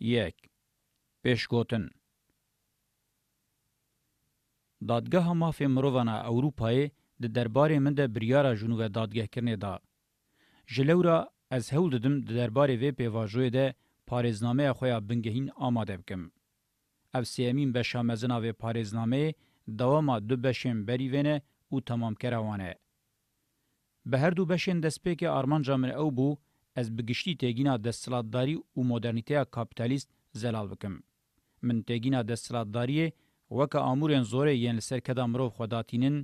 یک پیشگوتن دادگاه مافی مرووانا اوروپای د دربارې من د بریارا جنوب دادگاه کرنه دا جلورا از هول ددم د دربارې وی پیواژوې ده پاریزنامه خویا بنگهین آماده بکم اف سیمین به شامزنا و پاریزنامه دواما دو بشین بری ونه او تمام کروانه به هر دو بشین دسپیک آرمان جامن او بو از بگشتی تگینا دستلاتداری و مدرنیته کپیتالیست زلال بکم. من تگینا دستلاتداری وکا امورن زوره یعنی سرکدا مرو خداتینن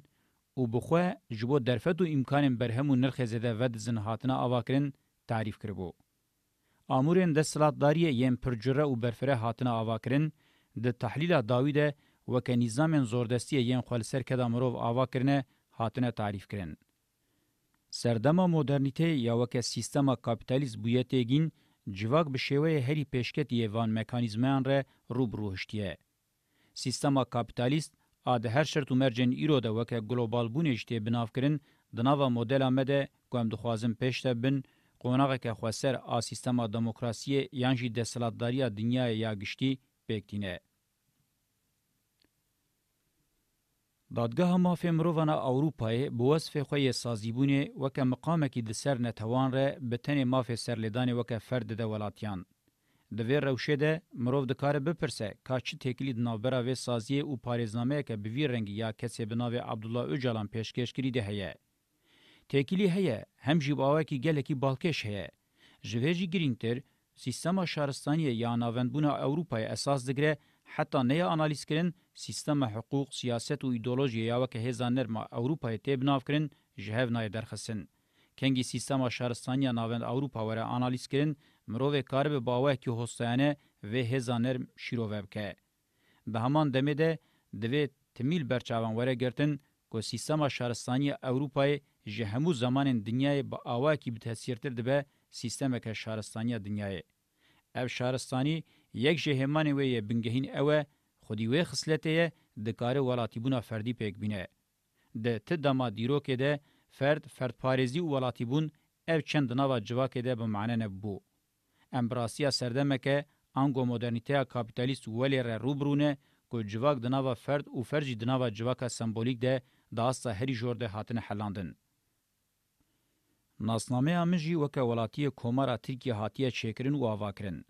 او بخوا جبو درفت و امکان برهم و نرخ زده ود زنهاتنا آواکرن تعریف کربو. امورن دستلاتداری یعنی پرجره و برفره هاتنا آواکرن د تحلیل داویده وکا نظام زوردستی یعنی خوال سرکدا مرو آواکرنه هاتنه تعریف کرن. سردما مدرنیته یا وک سیستما کاپیتالیسم بویا تگین جواک به شوی هری پیشکت یوان مکانیزمان ر روبروشتیه سیستما کاپیتالیست اد هر شرط و مرجن ایرو ده وک گلوبال بونشته بنافکرین دناوا مدل آمده کوم دخوازم پیشته بن قوناغه که خواسر آ سیستما دموکراسی یانجی دسلاتداری دنیا یا گشتی پکتینه دادگاه مافی مروان اوروپای بوصف خوی سازیبونه وک مقامکی د سر نتوان ر بتن مافی سرلیدان وک فرد د ولاتیان د ویر روشه ده مرو د کار به پرسه کاچ تکلید نابرا و سازی او پاریزنامه ک به ویر رنگ یا کسی بناوی عبدالله اوجلان پیشکش کری ده هه تکلی هه هم جیباوه کی گلکی بالکش هه جوهجی گرینگتر سیستما شارستانی یا ناوندبونه اوروپای اساس دگره حتی نه انالیز کرن سیستم حقوق سیاست و ایدئولوژی یا وک هزان نرما اروپا ته بناف کرن جهو نه درخصن کنګي سیستم شهرستانیا ناوند اروپا وره انالیز کرن مرو کار به باوه کی هوستانه و هزان نرم شیرو وبکه به همان دمه ده دوی تمیل برچاوان وره گرتن کو سیستم شهرستانیا اروپای جهمو زمان دنیای با اوا کی به تاثیر تر ده سیستم که شهرستانیا دنیای اف شهرستانی یک جهمان وی بنگهین اوه خودی وی خصلته دکاره ولاتیبونا فردی پیک بینه. ده تدما دیرو که ده فرد فرد پارزی و ولاتیبون او چند نوا جوا که ده بمعنه نبو. امبراسیا سردمکه انگو مدرنیته کابیتالیست ولی را روبرونه کو جواک د ناوه فرد او فرجی د ناوه جواکا سمبولیک ده د اسه هری جوړ ده هاتنه حلاندن ناسنامه امجی وک ولاتی کومارا ترکی هاتیه چیکرین او اواکرین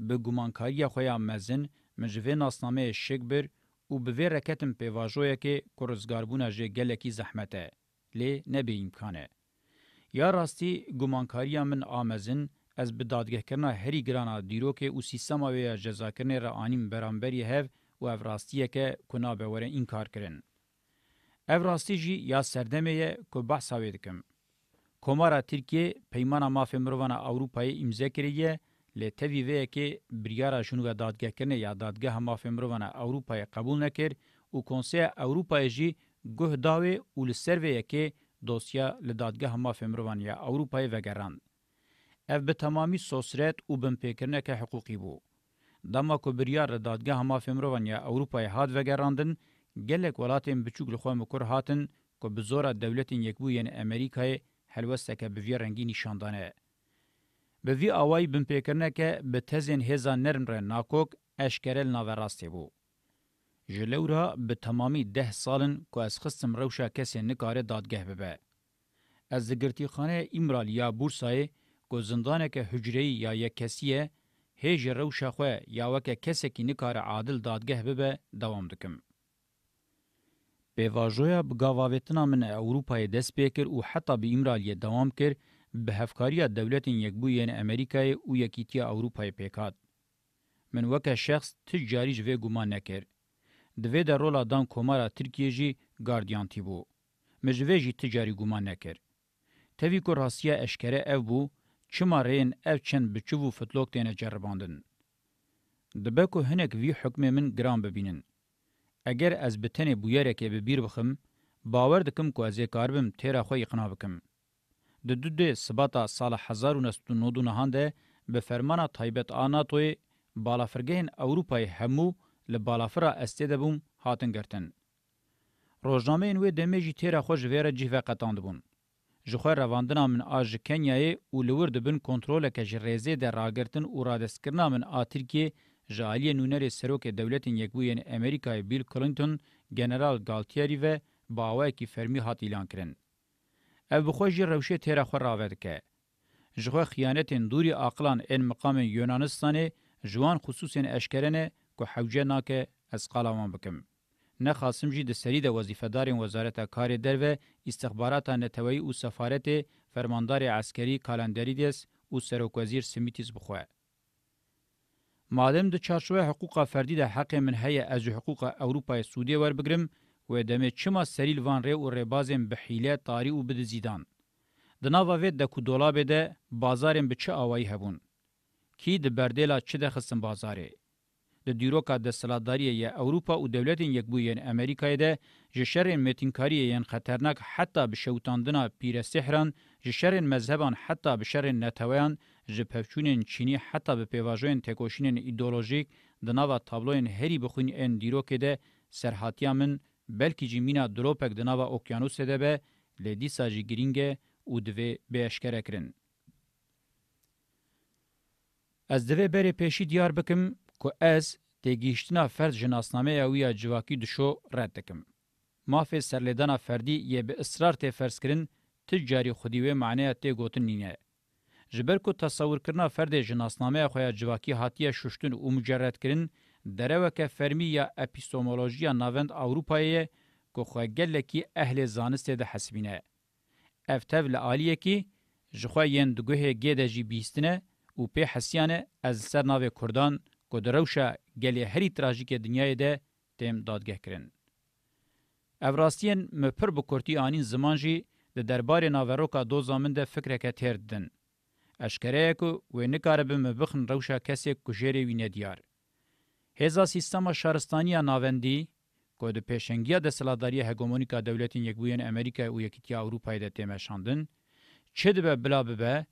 به گومانکاریه خویا مزن مجوه ناسنامه شک بر و به وی رکتم پیواجویه که کرزگاربونه جه گلکی زحمته. لی نبی امکانه. یا راستی گومانکاریه من آمزن از به دادگه کرنا هری گرانا دیروکه او سیستما وی جزا کرنه را آنیم برانبری هف و افراستیه که کنا به وره انکار کرن. افراستی جی یا سردمه یه که بحثاوی دکم. کمارا ترکیه پیمانا مافی مروان اوروپای امزه کریه لی تاوی وی که بریارا جنوب دادگه کرنه یا دادگه هماف امروانه اوروپای قبول نکر و کنسه اوروپای جی گوه داوی و لسروی که دوسیا لدادگه هماف امروان یا اوروپای وگران. اف به تمامی سوسرت و بمپیکرنه که حقوقی بو. دما کو بریار دادگه هماف امروان یا اوروپای هاد وگراندن گلک ولاتین بچوک لخوا مکر هاتن کو بزورا دولتین یکبو یعنی امریکای حلوستکه بوی رنگی نشاندانه. به وی اوای بن پیکرنه که به تزین هزا نرم ر ناکوک اشکرل ناوراسته بو جلورا به تمامی ده سالن که از خستم روشا کسی نکاره دادگه ببه. از زگرتی خانه امرال یا بورسای که زندانه که حجره یا یک کسیه هیج روشا خو یا وکه کسی که نکاره عادل دادگه ببه دوام دکم. به واجویا بگاواویتنا من اوروپای دست بیکر و حتی به امرالیه دوام کرد به هفکاری دولتین یکبویین امریکای او یکیتی اوروپای پیکات. من وکه شخص تجاریج و گمان نکر. دوی در رولا دان کمارا ترکیه جی گاردیان تی بو. مجوه جی تجاری گمان نکر. تاوی که راستیه اشکره او بو، چما رین او چند بچو و فتلوک دینه جرباندن. دبه که هنک وی حکم من گرام ببینن. اگر از بتنه بویره که ببیر بخم، باور دکم که از کار بم تیره خواه اقنا بکم. د دوده سباتا سال 1999 ده به فرمانا تایبت آناتوی بالافرگهن اوروپای همو لبالافرا استیده بوم هاتن گرتن. روزنامه انوی دمه جی تیره خوش ویره جیوه قطاند بون. جخوه رواندنا من آج کنیای او لور دبن کنترول که جی ریزه ده راگرتن او رادستکرنا من آترکیه جالی نونر سروک دولتین یکبوین امریکای بیل کلینتون جنرال گالتیاری و باوه کی فرمی هات ایلان کرن. او بخوجی روشه تیره خو راوید که. جغه خیانتین دوری آقلان این مقام یونانستانی جوان خصوصین اشکرنه که حوجه ناکه از قلامان بکم. نه خاصم جی د سری د وظیفه‌دارین وزارت کار درو استخبارات نتوی او سفارت فرماندار عسکری کالندریدس او سروک وزیر سمیتیز بخوه. مادم د چارشوه حقوق فردی د حق من هي از حقوق اروپای سعودي ور بګرم و دمه چما سریل وان ری او ربازم به حیله تاری او بده زیدان د ناوا وې د کو دولاب ده بازارم به چه اوای هبون کی د بردلا چه د خصم بازاره د دیروکا د سلاداری یا اوروپا او دولتین یک بو یان امریکای ده جشر متینکاری یان خطرناک حتی به شوتاندنا پیر سحران جشر مذهبان حتی به شر نتویان جپفچونین چینی حتی به پیواژن تکوشینن ایدئولوژیک د ناوا تابلوین هری بخوین ان دیروکه ده سرحاتیامن بلکی جیمینا دروپک دناوا اوکیانوس دبه لدی ساجی گرینگه او دوی به اشکره کرن. از دوی بری پیشی دیار بکم که از تگیشتنا فرد جناسنامه یاویا جواکی دشو رد دکم. مافی سرلیدانا فردی یه به اصرار تی فرس کرن تجاری خودیوه معنی تی گوتن نینه. جبر کو تصور کرنا فرد جناسنامه خویا جواکی هاتیه ششتن او مجرد کرن، دروکه فرمیه اپیستومولوژیا ناوند اوروپایه که خواه گلکی اهل زانسته ده حسبینه. افتو لعالیه که جخواه ین دگوه گیده جی بیستنه و پی حسیانه از سر ناوه کردان که دروشه گلی هری تراجیک دنیای ده تیم دادگه کرن. افراستین مپر بکرتی آنین زمان جی ده دربار ناوروکا دو زامن ده فکرکه تیر دن. اشکره که وی نکاره بمبخن روشه کسی کجیره وینه دیار. هزا سیستم شهرستانی ناوندی که ده پیشنگی دستلاداری هگمونیکا دولتین یکبوین امریکا و یکیتیا اروپای ده تیمشاندن، چه ده بلا ببه،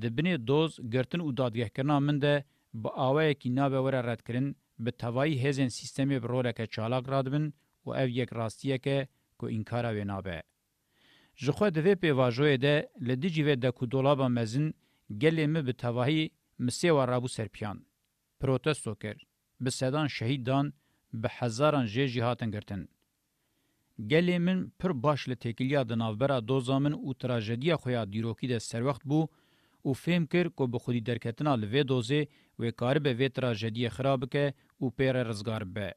ده بینه دوز گرتن و دادگه کرنا من ده با آوه اکی نابه وره رد کرن به توایی هزین سیستمی برولک چالاک رادبن و او یک راستیه که که انکارا و نابه. جخوا دوی پیواجوه ده لدیجی و ده کدولابا مزن گلی می به توایی مسیح و رابو سرپیان. پروتستو کرد. به سدان شهیدان به هزاران جیجی هاتن گرتن. گلی من پر باش لتکیلیا دنافبرا دوزامن او تراجدیا خویا دیروکی ده سر وقت بو او فهم کر کو به خودی درکتنا لوی دوزه و کار به وی تراجدیا خراب که او پیر رزگار به.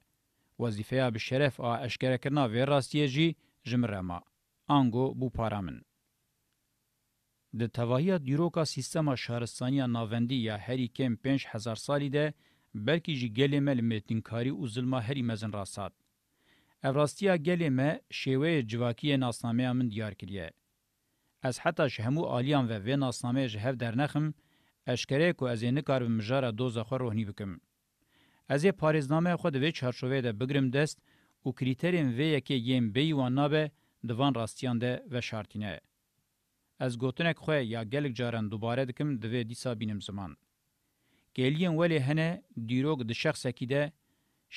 وظیفه به شرف آ اشکره کرنا وی راستیه جی جمرما. آنگو بو پارامن. د توهیا دیروکا سیستما شهرستانی ناوندی یا هری کم 5000 سالی ده بلکې جی ګلې مل میتینګکاری او ظلمه هری مزن راسات افراستیا ګلې مې شیوه جواکی ناسنامه من دیار کړی از حتی شهمو الیان و و ناسنامه جهف در نخم اشکره کو از نه کار مجاره دوزه خو روحنی بکم از پاریزنامه خود و چارچوبه ده بگرم دست او کریترین و یکی یم بی و نابه دوان راستیان ده و شرطینه از گوتنک خو یا گلک جارن دوباره دکم دوی دیسا بینم زمان گلین ولی هنه دیروگ ده شخصه کی ده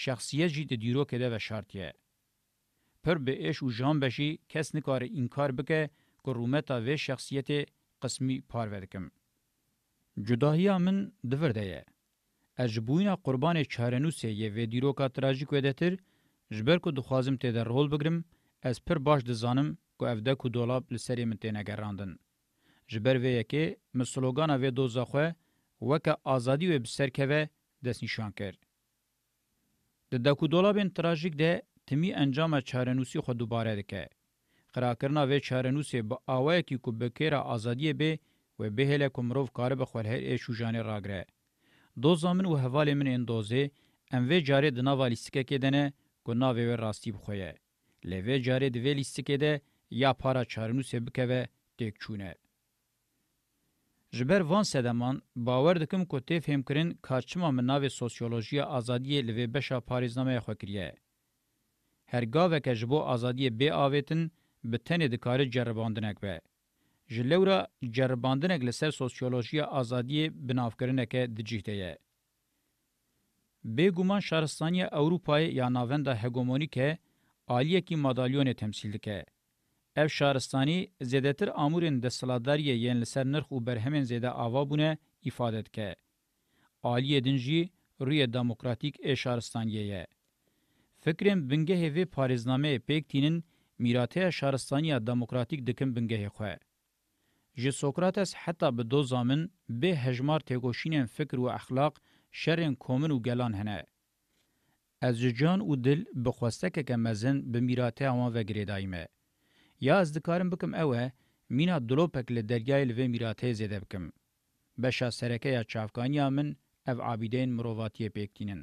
شخصیه جی ده دیروگ ده و شرطیه. پر به اش و جان بشی کس نکار اینکار بکه که رومتا و شخصیت قسمی پارودکم. جداهیا من دورده یه. اجبوینا قربان چارنوسه یه و دیروکا تراجیک و دتر جبر کو دخوازم ته در رول بگرم از پر باش دزانم کو افده کو دولاب لسری من ته نگراندن. جبر و یکی مسلوگانا و دوزاخوه وکه ازادي و بسرکوه دست نشان کرد. د دکو دولابین تراژیک ده تمی انجام چارنوسی خو دوباره دکه. قراکرنا و چارنوسی با آوه کی کو بکیره ازادی به و بهله کومروف کارب خو هر ای شوجانه راگره. دو زامن و حوال من اندوزه ام و جاره د ناوالیستیکه کدنه کو ناوی و راستی بخویه. لوی جاره د ویلیستیکه ده یا پارا چارنوسی بکوه تک چونه. جبر وان سدمان باور دکم کو ته فهم کرین کارچما مناوی سوسیولوژی ازادی لوی بشا پاریزنامه خو کړیه هرگاه وکه جبو ازادی به اوتن به تن د کار جرباندنک به جلورا جرباندنک لسر سوسیولوژی ازادی بنافکرینک د جهته به ګومان شهرستانی اروپای یا ناوند هګومونیک عالیه کی مدالیون تمثیل دکه اف شارستانی زیدتر امورن د سلاداریه یان لسر نرخ او برهمن زیده آوا بونه ifade ke. Aliye dinji rüye demokratik eşaristaniye. Fikrin bingehê vê parêznameyê pêktînin mîrateya şaristaniya demokratik dikin bingehê xwe. Ji Sokrates heta bi doza min bê hejmar têkoşînên fikr û exlaq şerên komin û gelan hene. Ez ji can û dil bi xwestekeke mezin bi mîrateya wan vegirêdayî me. یا از دکارم بکم اوه مینا دلوپک له درگای لوی میراته زده بکم بشا سرکه یا چافکانیا من او عابدین مروواتی پکتینن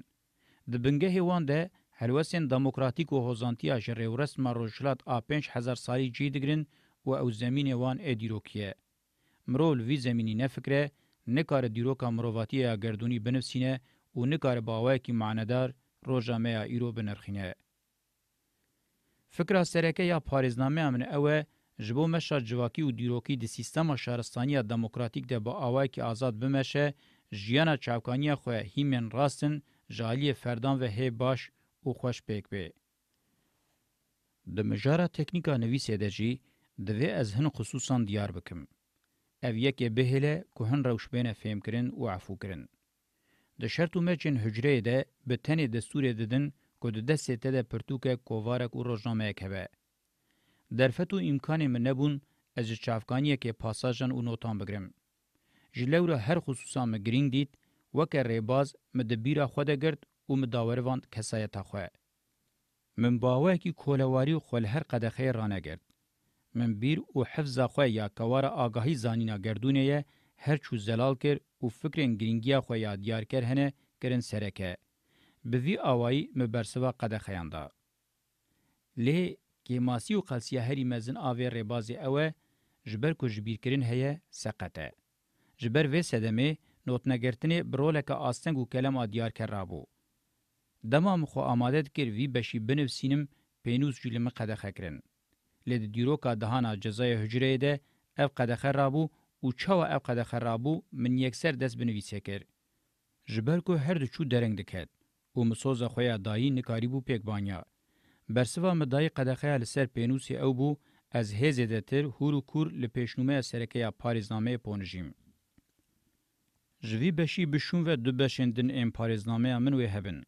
د بنګه هوان ده هلوسین دموکراتیک او هوزانتیا جریورس مروجلات ا 5000 سالی جی دګرین او او زمین وان ادیروکیه مرول وی زمینی نه فکره نه کار دیروکا مروواتی یا گردونی بنفسینه او نه کار باوای کی معنادار روزامه ایرو بنرخینه فکر سرکه یا پاریزنامه امن اوه جبو مشا جواکی و دیروکی د سیستم شهرستانی دموکراتیک ده با اوای کی آزاد بمشه جیانا چاوکانی خو هیمن راستن جالی فردان و هی باش او خوش پک به د مجاره تکنیکا نویسه ده جی د وی از هن خصوصا دیار بکم اف یک بهله کوهن روش بین فهم کرن او عفو کرن د شرط مرچن هجره ده به تنه دستور ددن که ده دسته ده پرتوکه کووارک و روزنامهک هبه. درفت و امکانی من نبون از چافکانیه که پاساژن و نوتان بگرم. جلورا هر خصوصا مگرینگ دید وکه ریباز مدبیرا خوده گرد و مداوروان کسایتا خواه. من باوه کی کولواری و خول هر قدخه رانه گرد. من بیر و حفظ خواه یا کوار آگاهی زانینا گردونه یه هر چو زلال کر و فکرین گرینگیا خواه یا دیار کر هنه کرن سرکه. بوی آوائی مبرسوا قده خیانده. لی کیماسی و قلسیه هری مزن آوه ربازی اوه جبر کو جبیر کرن هیه سقطه. جبر وی سدمه نوتنگرتنی برولک آستنگ و کلم آدیار کرابو. دما مخو آماده کر وی بشی بنو سینم پینوز جلم قده خکرن. لی دیروکا دهانا جزای هجره ده اف قده خرابو او چاو اف قده خرابو من یکسر دست بنویسه کر. جبر کو هر دو چو درنگ دکد. او مسوزه خویا دایی نکاری بو پیک بانیا. برسوا مدای قدخه لسر پینوسی او بو از هزه دتر هورو کور لپیشنومه سرکیا پاریزنامه پونجیم. جوی بشی بشون و دو بشندن ام پاریزنامه من وی هبن.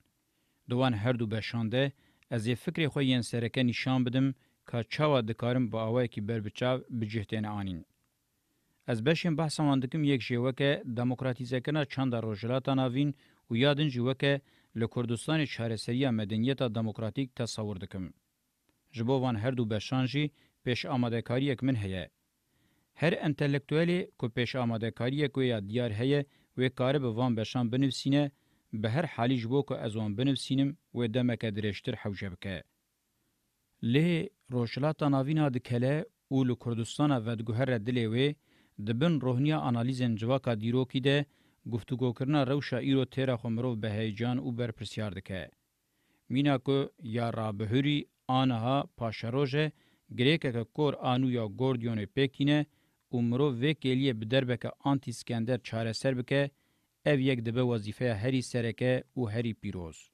دوان هر دو بشانده از یه فکر خو یین سرکه نشان بدم که چاوا دکارم با اوای کی بر بچاو بجهتین آنین. از بشین بحث واندکم یک جیوکه دموکراتیزه کنا چند روجلاتان اوین و یادن جیوکه لکردستان چارسری مدنیت دموکراتیک تصور دکم. جبوان هر دو بشانجی پیش آماده کاریک من هیه. هر انتلیکتوالی که پیش آماده کاریک ویا دیار هیه و کاره به وان بشان بنویسینه به هر حالی جبو که از وان بنویسینم و دمک درشتر حوجه بکه. له روشلاتا ناوینا دکله او لکردستان ودگوهر دلیوه دبن روحنیا انالیزن جواکا دیروکی ده گفتگوکرنا روشا ایرو تیرا خمرو به هیجان او بر پرسیار دکه. مینا کو یا رابهوری آنها پاشروژه گریکه که کور آنو یا گوردیون پکینه او مرو و کلیه بدربه که آنتی سکندر چاره سر بکه او یک دبه وظیفه هری سرکه او هری پیروز.